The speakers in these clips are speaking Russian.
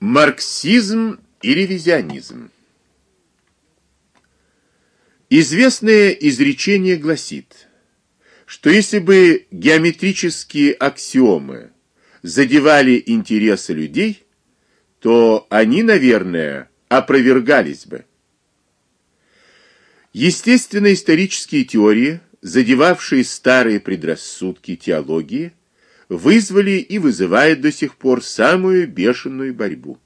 Марксизм и ревизионизм. Известное изречение гласит, что если бы геометрические аксиомы задевали интересы людей, то они, наверное, опровергались бы. Естественно-исторические теории, задевавшие старые предрассудки теологии, вызвали и вызывают до сих пор самую бешеную борьбу.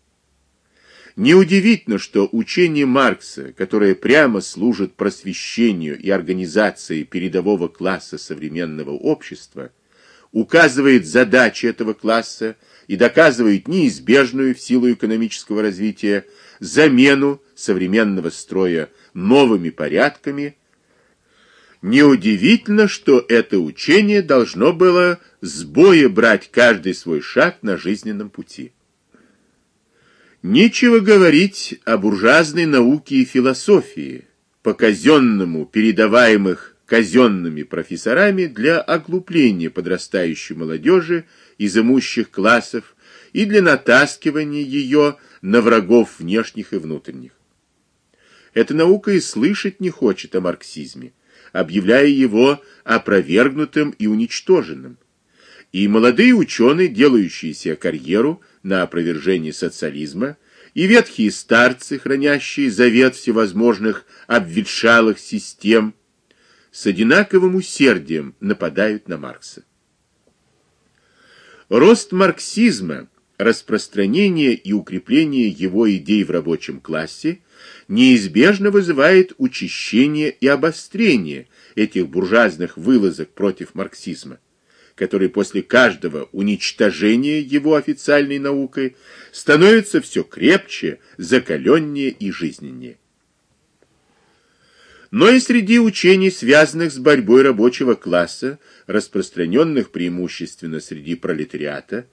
Неудивительно, что учение Маркса, которое прямо служит просвещению и организации передового класса современного общества, указывает задачи этого класса и доказывает неизбежную в силу экономического развития замену современного строя новыми порядками. Неудивительно, что это учение должно было с боя брать каждый свой шаг на жизненном пути. Нечего говорить о буржуазной науке и философии, по казенному передаваемых казенными профессорами для оглупления подрастающей молодежи из имущих классов и для натаскивания ее на врагов внешних и внутренних. Эта наука и слышать не хочет о марксизме, объявляя его опровергнутым и уничтоженным и молодые ученые, делающие себе карьеру на опровержении социализма, и ветхие старцы, хранящие завет всевозможных обветшалых систем, с одинаковым усердием нападают на Маркса. Рост марксизма, распространение и укрепление его идей в рабочем классе неизбежно вызывает учащение и обострение этих буржуазных вылазок против марксизма который после каждого уничтожения его официальной наукой становится все крепче, закаленнее и жизненнее. Но и среди учений, связанных с борьбой рабочего класса, распространенных преимущественно среди пролетариата,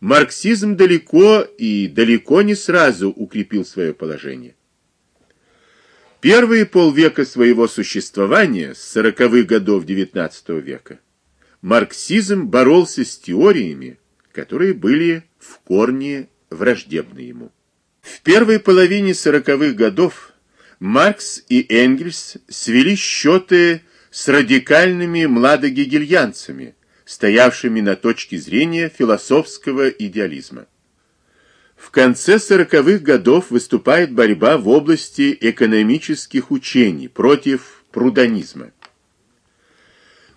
марксизм далеко и далеко не сразу укрепил свое положение. Первые полвека своего существования, с сороковых годов XIX века, марксизм боролся с теориями, которые были в корне враждебны ему. В первой половине сороковых годов Маркс и Энгельс свели счеты с радикальными младогегельянцами, стоявшими на точке зрения философского идеализма. В конце сороковых годов выступает борьба в области экономических учений против прудонизма.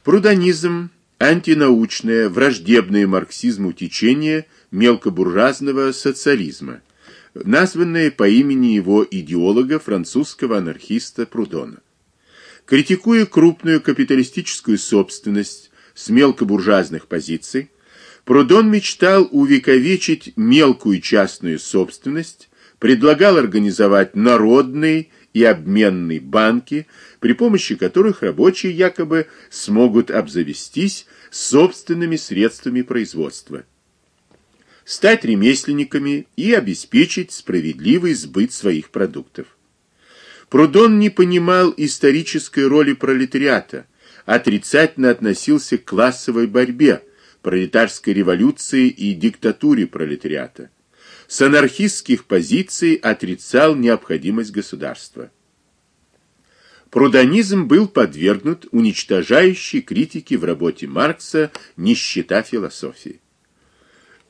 Прудонизм антинаучное, враждебное марксизму течение мелкобуржуазного социализма, названное по имени его идеолога, французского анархиста Прудона. Критикуя крупную капиталистическую собственность с мелкобуржуазных позиций, Прудон мечтал увековечить мелкую частную собственность, предлагал организовать народные и обменные банки, при помощи которых рабочие якобы смогут обзавестись собственными средствами производства, стать ремесленниками и обеспечить справедливый сбыт своих продуктов. Прудон не понимал исторической роли пролетариата, отрицательно относился к классовой борьбе, пролетарской революции и диктатуре пролетариата. С анархистских позиций отрицал необходимость государства. Прудонизм был подвергнут уничтожающей критике в работе Маркса «Нищета философии».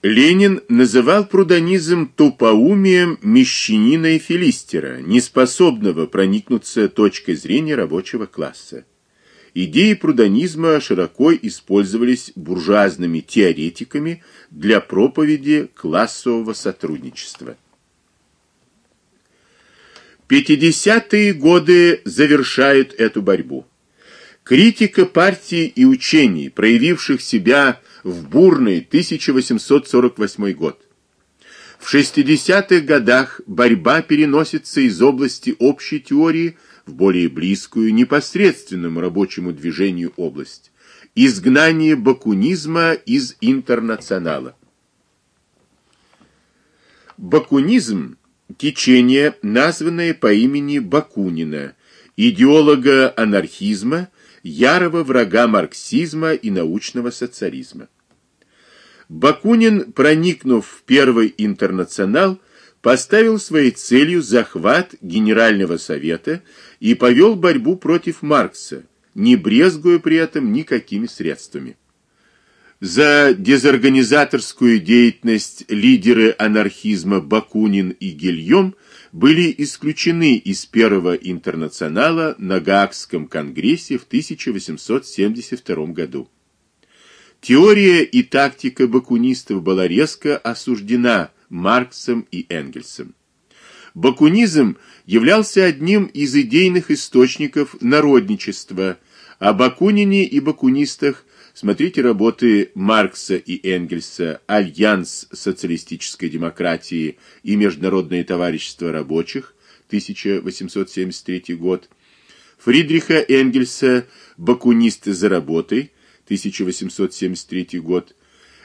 Ленин называл прудонизм тупоумием мещанина и филистера, неспособного проникнуться точкой зрения рабочего класса. Идеи прудонизма широко использовались буржуазными теоретиками для проповеди классового сотрудничества. 50-е годы завершают эту борьбу. Критика партии и учений, проявивших себя в бурный 1848 год. В 60-х годах борьба переносится из области общей теории в более близкую непосредственному рабочему движению область изгнание бакунизма из интернационала. Бакунизм течение, названное по имени Бакунина, идеолога анархизма, ярого врага марксизма и научного социализма. Бакунин, проникнув в первый интернационал, поставил своей целью захват Генерального совета и повел борьбу против Маркса, не брезгуя при этом никакими средствами. За дезорганизаторскую деятельность лидеры анархизма Бакунин и Гильем были исключены из Первого интернационала на Гаагском конгрессе в 1872 году. Теория и тактика бакунистов была резко осуждена Марксом и Энгельсом. Бакунизм являлся одним из идейных источников народничества, о Бакунине и бакунистах смотрите работы Маркса и Энгельса «Альянс социалистической демократии и Международное товарищество рабочих» 1873 год, Фридриха Энгельса «Бакунисты за работой» 1873 год,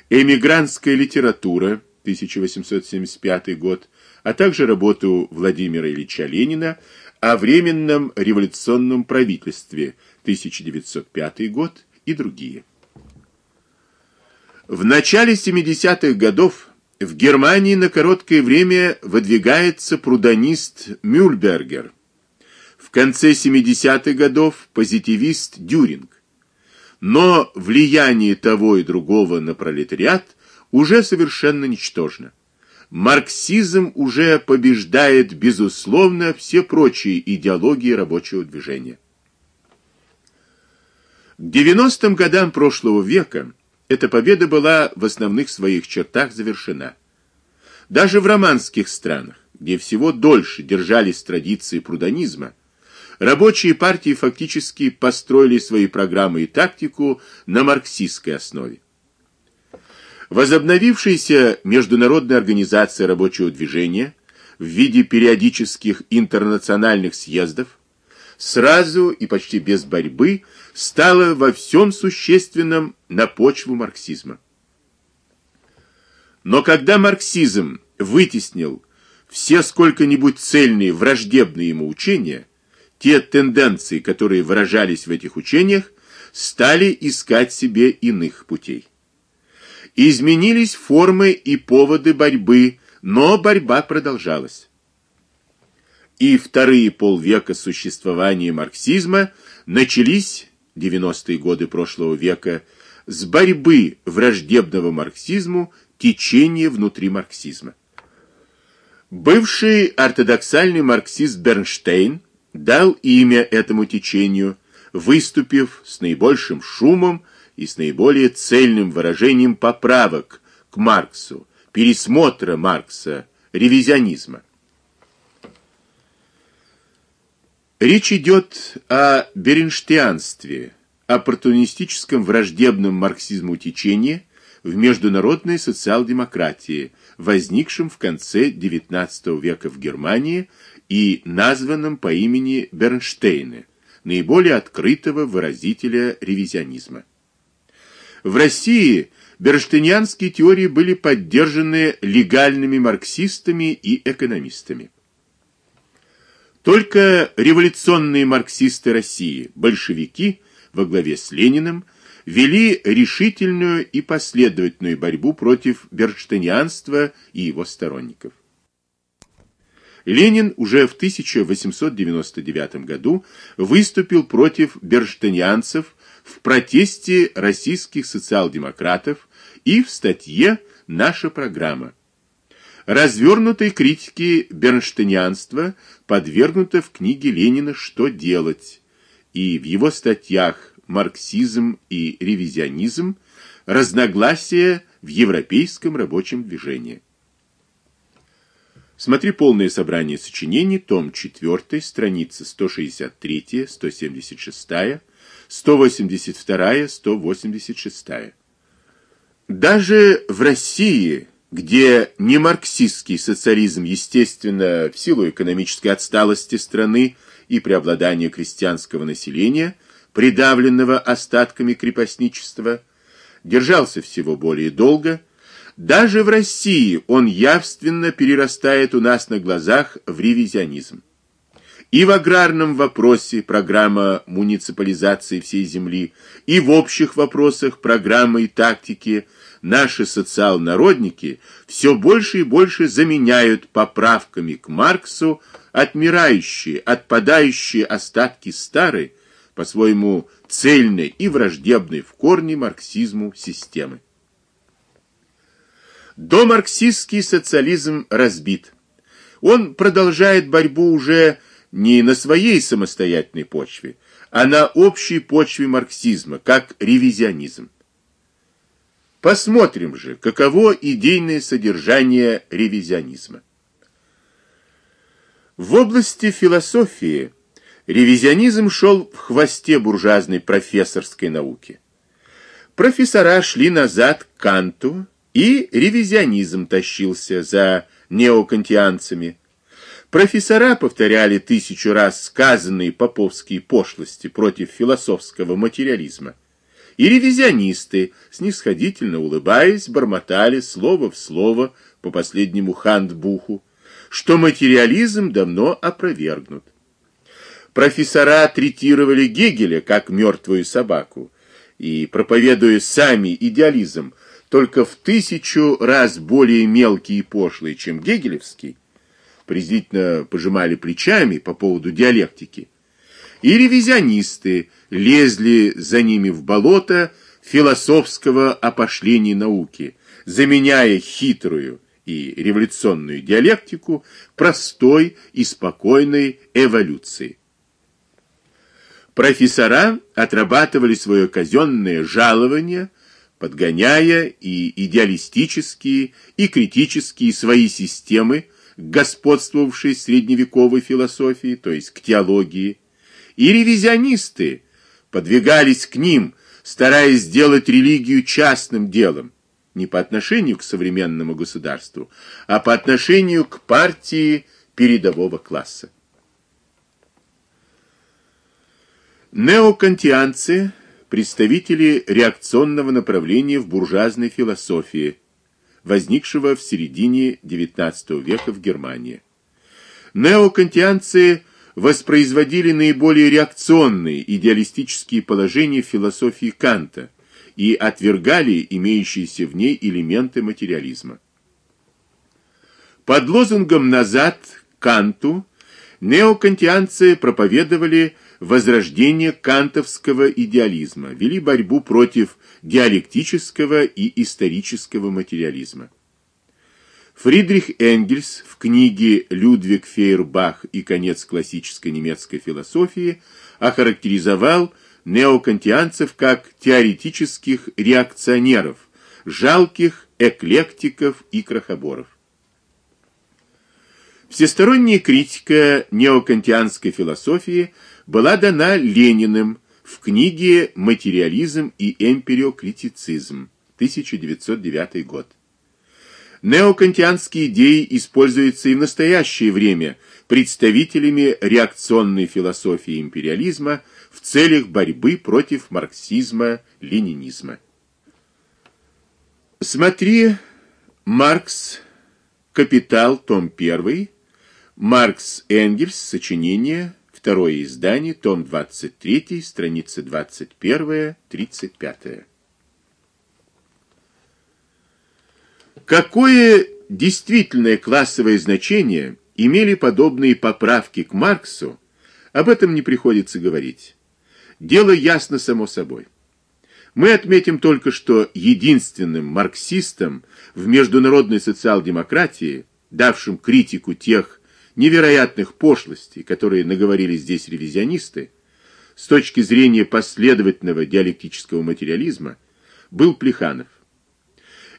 «Эмигрантская литература» 1875 год, а также работу Владимира Ильича Ленина о временном революционном правительстве 1905 год и другие. В начале 70-х годов в Германии на короткое время выдвигается прудонист Мюльбергер. В конце 70-х годов позитивист Дюринг. Но влияние того и другого на пролетариат уже совершенно ничтожно. Марксизм уже побеждает безусловно все прочие идеологии рабочего движения. К 90-м годам прошлого века эта победа была в основных своих чертах завершена. Даже в романских странах, где всего дольше держались традиции прудонизма, рабочие партии фактически построили свои программы и тактику на марксистской основе. Возобновившаяся международная организация рабочего движения в виде периодических интернациональных съездов сразу и почти без борьбы стала во всем существенном на почву марксизма. Но когда марксизм вытеснил все сколько-нибудь цельные враждебные ему учения, те тенденции, которые выражались в этих учениях, стали искать себе иных путей. Изменились формы и поводы борьбы, но борьба продолжалась. И вторые полвека существования марксизма начались 90-е годы прошлого века с борьбы враждебного марксизму течения внутри марксизма. Бывший ортодоксальный марксист Бернштейн дал имя этому течению, выступив с наибольшим шумом и с наиболее цельным выражением поправок к Марксу, пересмотра Маркса, ревизионизма. Речь идет о беренштианстве, оппортунистическом враждебном марксизму течении в международной социал-демократии, возникшем в конце XIX века в Германии и названном по имени Бернштейна, наиболее открытого выразителя ревизионизма. В России бернштейнианские теории были поддержаны легальными марксистами и экономистами. Только революционные марксисты России, большевики во главе с Лениным, вели решительную и последовательную борьбу против бернштейнианства и его сторонников. Ленин уже в 1899 году выступил против бернштейнианцев в протесте российских социал-демократов и в статье «Наша программа». Развернутой критике бернштейнианства подвергнуто в книге Ленина «Что делать?» и в его статьях «Марксизм и ревизионизм. Разногласия в европейском рабочем движении». Смотри полное собрание сочинений, том 4, страница 163, 176, 182, 186. Даже в России, где не марксистский социализм, естественно, в силу экономической отсталости страны и преобладания крестьянского населения, придавленного остатками крепостничества, держался всего более долго, даже в России он явственно перерастает у нас на глазах в ревизионизм. И в аграрном вопросе программа муниципализации всей земли, и в общих вопросах программы и тактики наши социал-народники все больше и больше заменяют поправками к Марксу отмирающие, отпадающие остатки старой, по-своему цельной и враждебной в корне марксизму системы. Домарксистский социализм разбит. Он продолжает борьбу уже не на своей самостоятельной почве, а на общей почве марксизма, как ревизионизм. Посмотрим же, каково идейное содержание ревизионизма. В области философии ревизионизм шел в хвосте буржуазной профессорской науки. Профессора шли назад к Канту, и ревизионизм тащился за неокантианцами. Профессора повторяли тысячу раз сказанные поповские пошлости против философского материализма. И ревизионисты, снисходительно улыбаясь, бормотали слово в слово по последнему хандбуху, что материализм давно опровергнут. Профессора третировали Гегеля как мертвую собаку и, проповедуя сами идеализм, только в тысячу раз более мелкий и пошлый, чем гегелевский, презрительно пожимали плечами по поводу диалектики, и ревизионисты лезли за ними в болото философского опошления науки, заменяя хитрую и революционную диалектику простой и спокойной эволюцией. Профессора отрабатывали свое казенное жалование, подгоняя и идеалистические, и критические свои системы к господствовавшей средневековой философии, то есть к теологии, и ревизионисты подвигались к ним, стараясь сделать религию частным делом, не по отношению к современному государству, а по отношению к партии передового класса. Неокантианцы представители реакционного направления в буржуазной философии, возникшего в середине XIX века в Германии. Неокантианцы воспроизводили наиболее реакционные идеалистические положения философии Канта и отвергали имеющиеся в ней элементы материализма. Под лозунгом «назад» Канту неокантианцы проповедовали возрождение кантовского идеализма, вели борьбу против диалектического и исторического материализма. Фридрих Энгельс в книге Людвиг Фейербах и конец классической немецкой философии охарактеризовал неокантианцев как теоретических реакционеров, жалких эклектиков и крохоборов. Всесторонняя критика неокантианской философии была дана Лениным в книге Материализм и эмпириокритицизм, 1909 год. Неокантианские идеи используются и в настоящее время представителями реакционной философии империализма в целях борьбы против марксизма-ленинизма. Смотри Маркс Капитал, том 1, Маркс Энгельс, сочинение, второе издание, том 23, страница 21-35. Какое действительное классовое значение имели подобные поправки к Марксу, об этом не приходится говорить. Дело ясно само собой. Мы отметим только, что единственным марксистом в международной социал-демократии, давшим критику тех невероятных пошлостей, которые наговорили здесь ревизионисты, с точки зрения последовательного диалектического материализма, был Плеханов.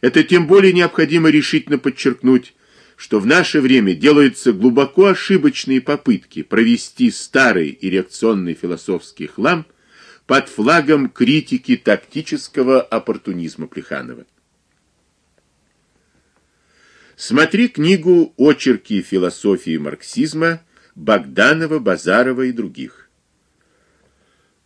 Это тем более необходимо решительно подчеркнуть, что в наше время делаются глубоко ошибочные попытки провести старый и реакционный философский хлам под флагом критики тактического оппортунизма Плеханова. Смотри книгу Очерки философии марксизма Богданова, Базарова и других.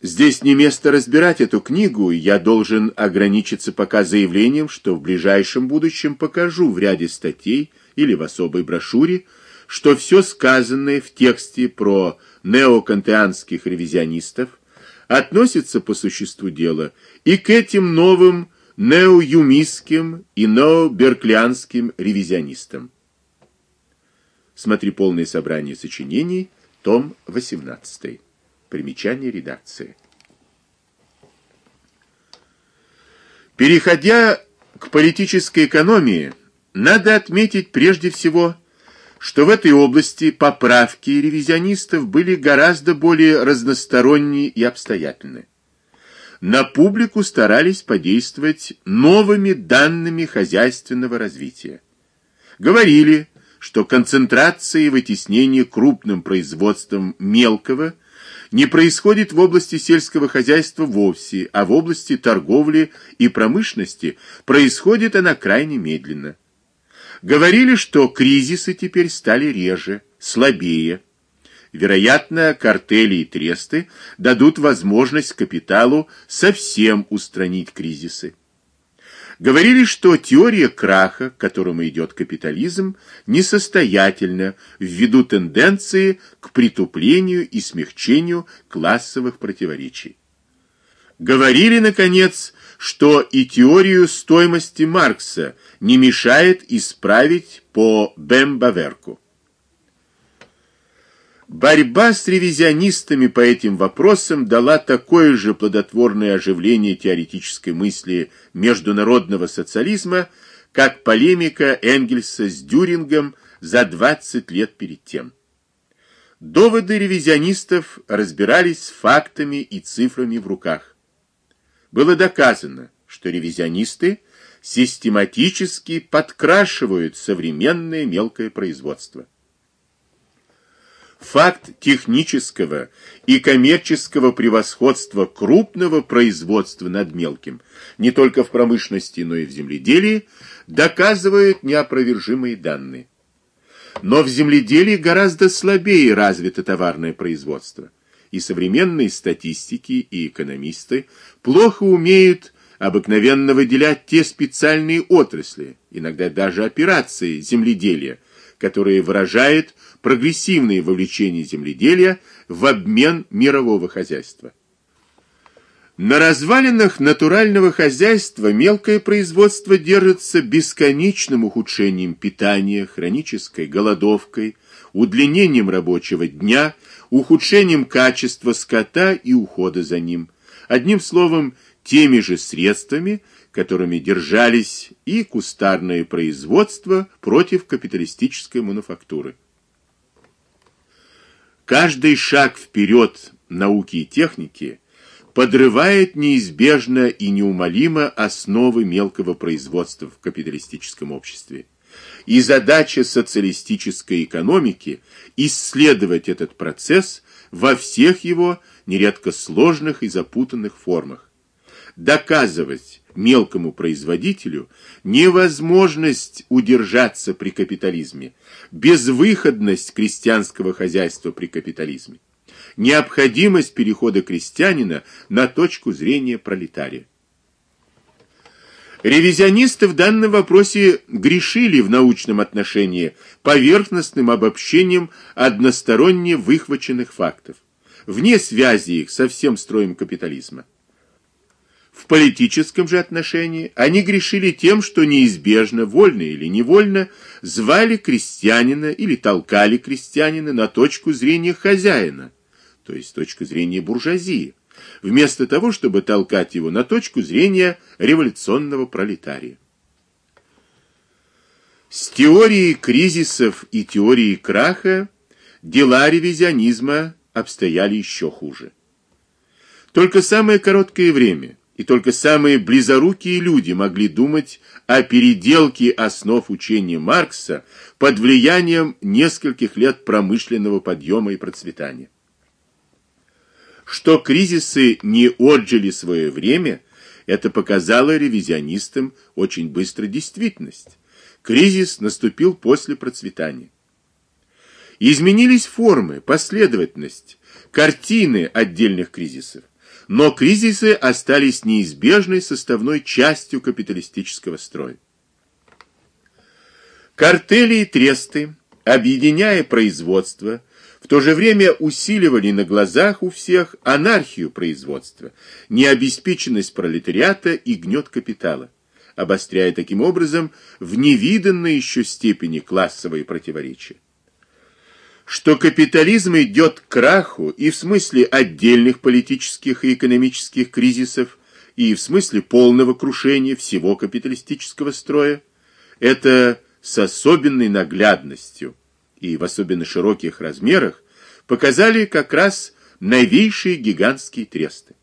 Здесь не место разбирать эту книгу, я должен ограничиться пока заявлением, что в ближайшем будущем покажу в ряде статей или в особой брошюре, что все сказанное в тексте про неокантеанских ревизионистов относится по существу дела и к этим новым неоюмистским и необерклианским ревизионистам. Смотри полное собрание сочинений, том 18. Примечание редакции. Переходя к политической экономии, надо отметить прежде всего, что в этой области поправки ревизионистов были гораздо более разносторонние и обстоятельны. На публику старались подействовать новыми данными хозяйственного развития. Говорили, что концентрация и вытеснение крупным производством мелкого не происходит в области сельского хозяйства вовсе, а в области торговли и промышленности происходит она крайне медленно. Говорили, что кризисы теперь стали реже, слабее. Вероятно, картели и тресты дадут возможность капиталу совсем устранить кризисы. Говорили, что теория краха, к которому идет капитализм, несостоятельна ввиду тенденции к притуплению и смягчению классовых противоречий. Говорили, наконец, что и теорию стоимости Маркса не мешает исправить по Бембаверку. Борьба с ревизионистами по этим вопросам дала такое же плодотворное оживление теоретической мысли международного социализма, как полемика Энгельса с Дюрингом за 20 лет перед тем. Доводы ревизионистов разбирались с фактами и цифрами в руках. Было доказано, что ревизионисты систематически подкрашивают современное мелкое производство. Факт технического и коммерческого превосходства крупного производства над мелким, не только в промышленности, но и в земледелии, доказывают неопровержимые данные. Но в земледелии гораздо слабее развито товарное производство, и современные статистики и экономисты плохо умеют обыкновенно выделять те специальные отрасли, иногда даже операции земледелия, которые выражают прогрессивное вовлечение земледелия в обмен мирового хозяйства. На развалинах натурального хозяйства мелкое производство держится бесконечным ухудшением питания, хронической голодовкой, удлинением рабочего дня, ухудшением качества скота и ухода за ним. Одним словом, теми же средствами, которыми держались и кустарное производство против капиталистической мануфактуры. Каждый шаг вперед науки и техники подрывает неизбежно и неумолимо основы мелкого производства в капиталистическом обществе. И задача социалистической экономики исследовать этот процесс во всех его нередко сложных и запутанных формах доказывать мелкому производителю невозможность удержаться при капитализме, безвыходность крестьянского хозяйства при капитализме, необходимость перехода крестьянина на точку зрения пролетария. Ревизионисты в данном вопросе грешили в научном отношении поверхностным обобщением односторонне выхваченных фактов, вне связи их со всем строем капитализма. В политическом же отношении они грешили тем, что неизбежно, вольно или невольно, звали крестьянина или толкали крестьянина на точку зрения хозяина, то есть точку зрения буржуазии, вместо того, чтобы толкать его на точку зрения революционного пролетария. С теорией кризисов и теорией краха дела ревизионизма обстояли еще хуже. Только самое короткое время – и только самые близорукие люди могли думать о переделке основ учения Маркса под влиянием нескольких лет промышленного подъема и процветания. Что кризисы не отжили свое время, это показало ревизионистам очень быстро действительность. Кризис наступил после процветания. Изменились формы, последовательность, картины отдельных кризисов но кризисы остались неизбежной составной частью капиталистического строя. Картели и тресты, объединяя производство, в то же время усиливали на глазах у всех анархию производства, необеспеченность пролетариата и гнет капитала, обостряя таким образом в невиданной еще степени классовые противоречия. Что капитализм идет к краху и в смысле отдельных политических и экономических кризисов, и в смысле полного крушения всего капиталистического строя, это с особенной наглядностью и в особенно широких размерах показали как раз новейшие гигантские тресты.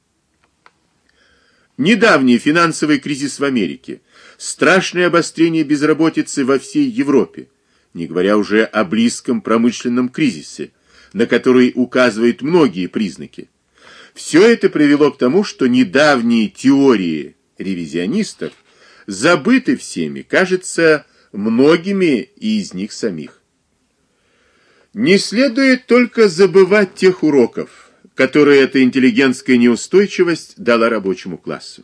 Недавний финансовый кризис в Америке, страшное обострение безработицы во всей Европе, не говоря уже о близком промышленном кризисе, на который указывают многие признаки. Все это привело к тому, что недавние теории ревизионистов забыты всеми, кажется, многими из них самих. Не следует только забывать тех уроков, которые эта интеллигентская неустойчивость дала рабочему классу.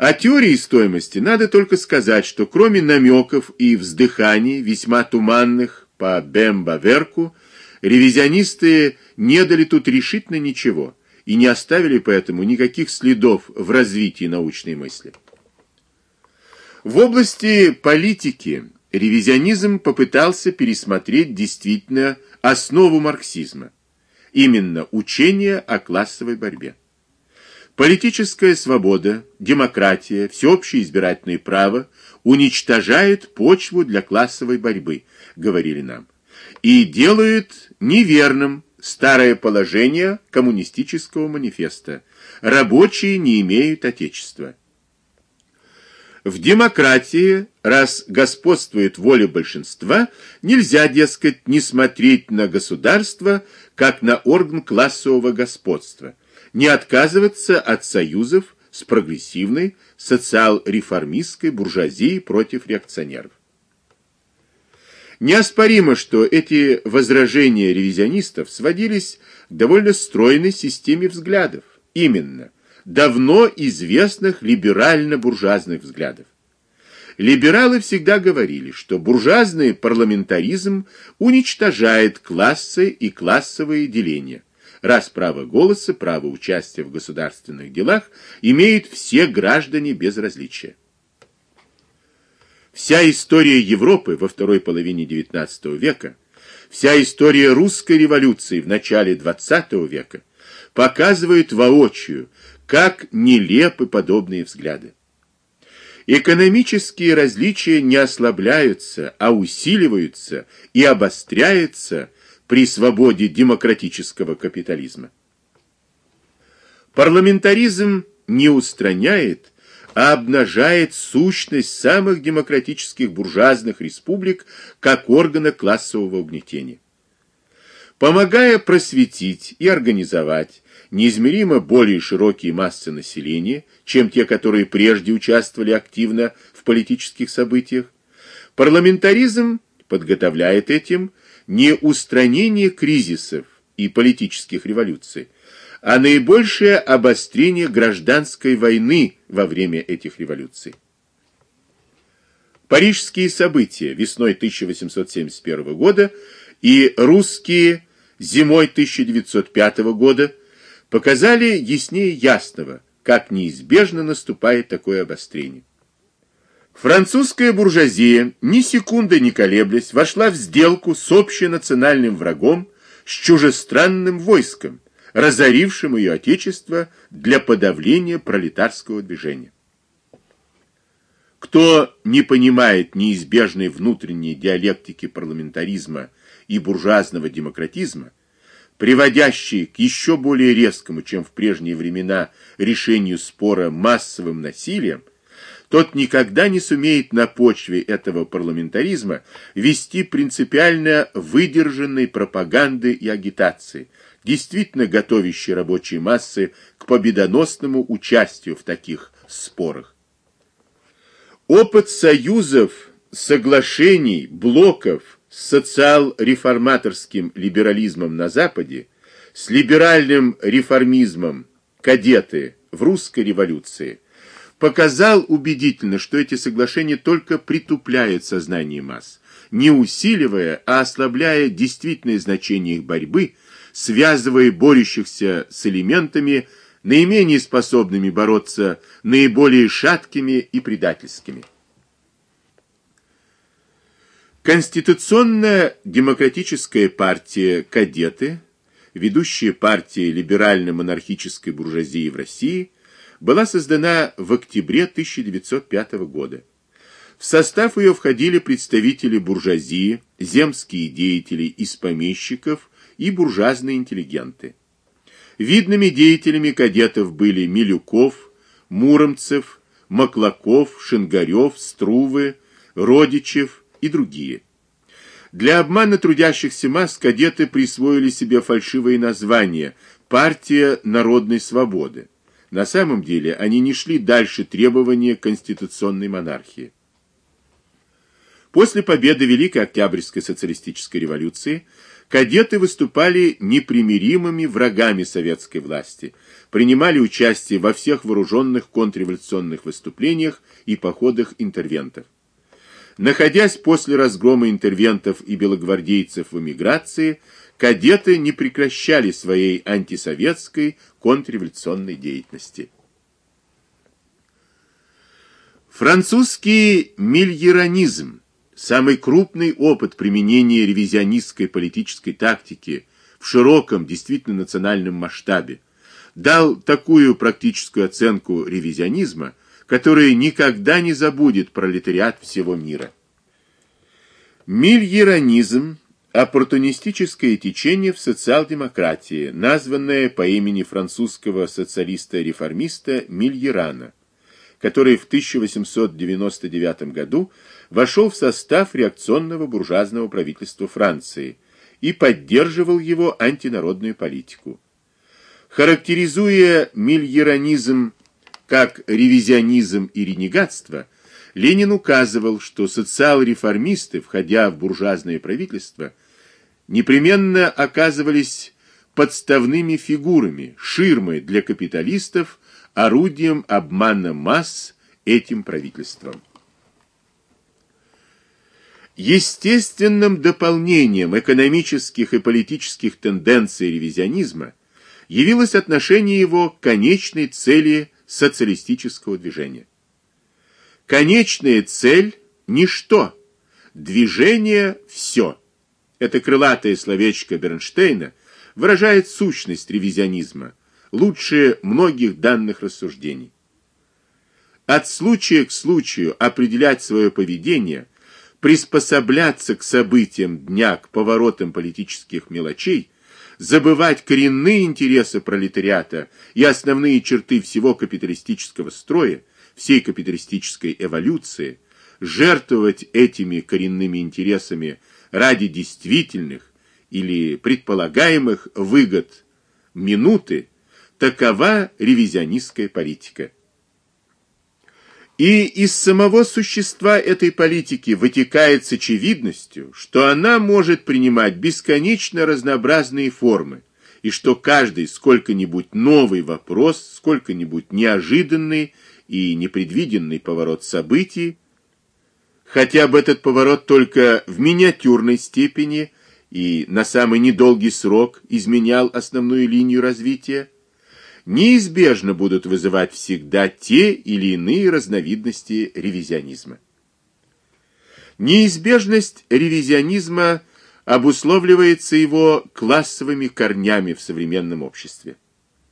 О теории стоимости надо только сказать, что кроме намеков и вздыханий, весьма туманных по Бемба-Верку, ревизионисты не дали тут решительно ничего и не оставили поэтому никаких следов в развитии научной мысли. В области политики ревизионизм попытался пересмотреть действительно основу марксизма, именно учение о классовой борьбе. Политическая свобода, демократия, всеобщее избирательное право уничтожают почву для классовой борьбы, говорили нам, и делают неверным старое положение коммунистического манифеста. Рабочие не имеют отечества. В демократии, раз господствует воля большинства, нельзя, дескать, не смотреть на государство как на орган классового господства, не отказываться от союзов с прогрессивной социал-реформистской буржуазией против реакционеров. Неоспоримо, что эти возражения ревизионистов сводились к довольно стройной системе взглядов, именно – давно известных либерально-буржуазных взглядов. Либералы всегда говорили, что буржуазный парламентаризм уничтожает классы и классовые деления, раз право голоса, право участия в государственных делах имеют все граждане без различия. Вся история Европы во второй половине XIX века, вся история русской революции в начале XX века показывает воочию, как нелепы подобные взгляды. Экономические различия не ослабляются, а усиливаются и обостряются при свободе демократического капитализма. Парламентаризм не устраняет, а обнажает сущность самых демократических буржуазных республик как органа классового угнетения. Помогая просветить и организовать неизмеримо более широкие массы населения, чем те, которые прежде участвовали активно в политических событиях, парламентаризм подготовляет этим не устранение кризисов и политических революций, а наибольшее обострение гражданской войны во время этих революций. Парижские события весной 1871 года и русские зимой 1905 года показали яснее ясного, как неизбежно наступает такое обострение. Французская буржуазия, ни секунды не колеблясь, вошла в сделку с общенациональным врагом, с чужестранным войском, разорившим ее отечество для подавления пролетарского движения. Кто не понимает неизбежной внутренней диалектики парламентаризма и буржуазного демократизма, приводящие к еще более резкому, чем в прежние времена, решению спора массовым насилием, тот никогда не сумеет на почве этого парламентаризма вести принципиально выдержанной пропаганды и агитации, действительно готовящей рабочие массы к победоносному участию в таких спорах. Опыт союзов, соглашений, блоков, с социал-реформаторским либерализмом на Западе, с либеральным реформизмом кадеты в русской революции показал убедительно, что эти соглашения только притупляют сознание масс, не усиливая, а ослабляя действительное значение их борьбы, связывая борющихся с элементами, наименее способными бороться, наиболее шаткими и предательскими. Конституционная демократическая партия «Кадеты», ведущая партия либерально-монархической буржуазии в России, была создана в октябре 1905 года. В состав ее входили представители буржуазии, земские деятели из помещиков и буржуазные интеллигенты. Видными деятелями кадетов были Милюков, Муромцев, Маклаков, Шингарев, Струвы, Родичев и другие. Для обмана трудящихся масс кадеты присвоили себе фальшивые названия «Партия народной свободы». На самом деле они не шли дальше требования конституционной монархии. После победы Великой Октябрьской социалистической революции кадеты выступали непримиримыми врагами советской власти, принимали участие во всех вооруженных контрреволюционных выступлениях и походах интервентов. Находясь после разгрома интервентов и белогвардейцев в эмиграции, кадеты не прекращали своей антисоветской контрреволюционной деятельности. Французский мильеранизм, самый крупный опыт применения ревизионистской политической тактики в широком, действительно национальном масштабе, дал такую практическую оценку ревизионизма, который никогда не забудет пролетариат всего мира. Мильеранизм оппортунистическое течение в социал-демократии, названное по имени французского социалиста-реформиста Мильерана, который в 1899 году вошел в состав реакционного буржуазного правительства Франции и поддерживал его антинародную политику. Характеризуя мильеранизм как ревизионизм и ренегатство, Ленин указывал, что социал-реформисты, входя в буржуазное правительство, непременно оказывались подставными фигурами, ширмой для капиталистов, орудием обмана масс этим правительством. Естественным дополнением экономических и политических тенденций ревизионизма явилось отношение его к конечной цели социалистического движения. Конечная цель – ничто, движение – все. Это крылатое словечко Бернштейна выражает сущность ревизионизма, лучше многих данных рассуждений. От случая к случаю определять свое поведение, приспосабляться к событиям дня, к поворотам политических мелочей – забывать коренные интересы пролетариата и основные черты всего капиталистического строя, всей капиталистической эволюции, жертвовать этими коренными интересами ради действительных или предполагаемых выгод минуты, такова ревизионистская политика. И из самого существа этой политики вытекает с очевидностью, что она может принимать бесконечно разнообразные формы, и что каждый сколько-нибудь новый вопрос, сколько-нибудь неожиданный и непредвиденный поворот событий, хотя бы этот поворот только в миниатюрной степени и на самый недолгий срок изменял основную линию развития, неизбежно будут вызывать всегда те или иные разновидности ревизионизма. Неизбежность ревизионизма обусловливается его классовыми корнями в современном обществе.